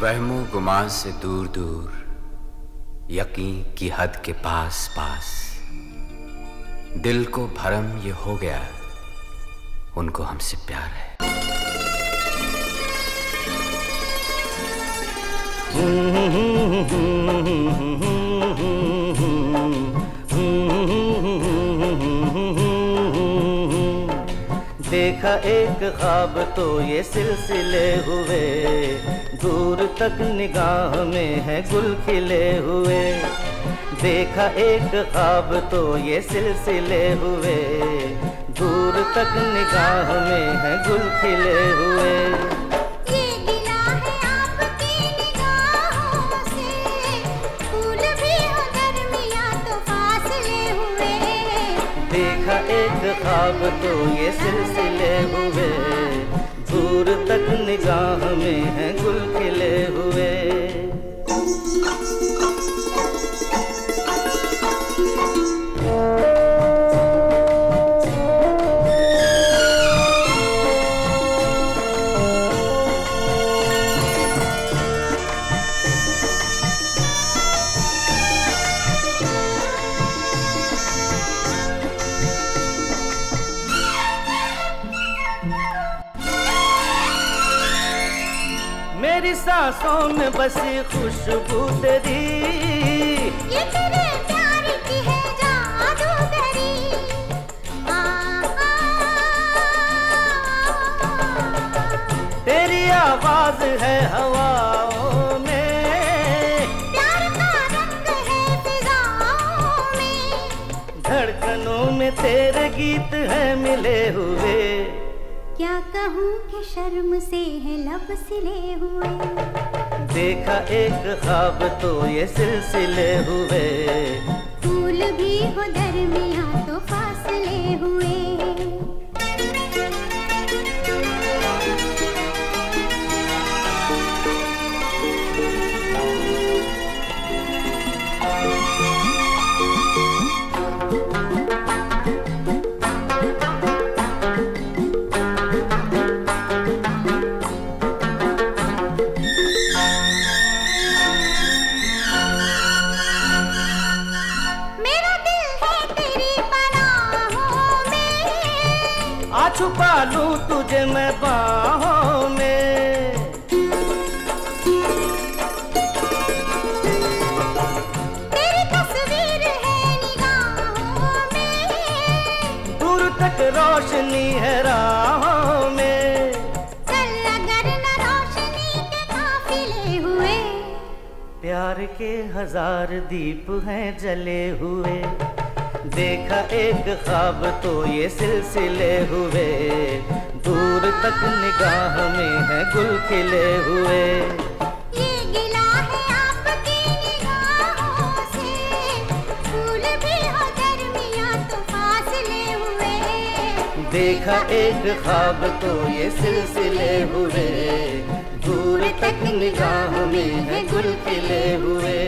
वहमो गुमान से दूर दूर, यकीन की हद के पास पास। दिल को भरम ये हो गया, उनको हमसे प्यार है। देखा एक ख्वाब तो ये सिलसिले हुए। तक निगाह में है गुल खिले हुए। देखा एक ख्वाब तो ये सिलसिले हुए। दूर तक निगाह में है गुल खिले हुए। देखा एक ख्वाब तो ये सिलसिले हुए। दूर तक निगाह में है गुल खिले हुए। मेरी सांसों में बसी खुशबू तेरी। ये तेरे प्यार की है जादूगरी आ, आ, तेरी आवाज़ है हवाओं में। प्यार का रंग है फिजाओं में। धड़कनों में तेरे गीत है मिले हुए। क्या कहूँ कि शर्म से है लब सिले हुए? देखा एक ख्वाब तो ये सिलसिले हुए। फूल भी हो दरमिया तो फासले हुए। छुपा लूँ तुझे मैं बाहों में। तेरी तस्वीर है निगाहों में। दूर तक रोशनी है राहों में। चल अगर न रोशनी के काफिले हुए। प्यार के हज़ार दीप हैं जले हुए। देखा एक ख्वाब तो ये सिलसिले हुए। दूर तक निगाह में है गुल खिले हुए। ये गिला आपकी निगाहों से। फूल भी दरमिया तो हुए। देखा एक ख्वाब तो ये सिलसिले हुए। दूर तक निगाह में है गुल खिले हुए।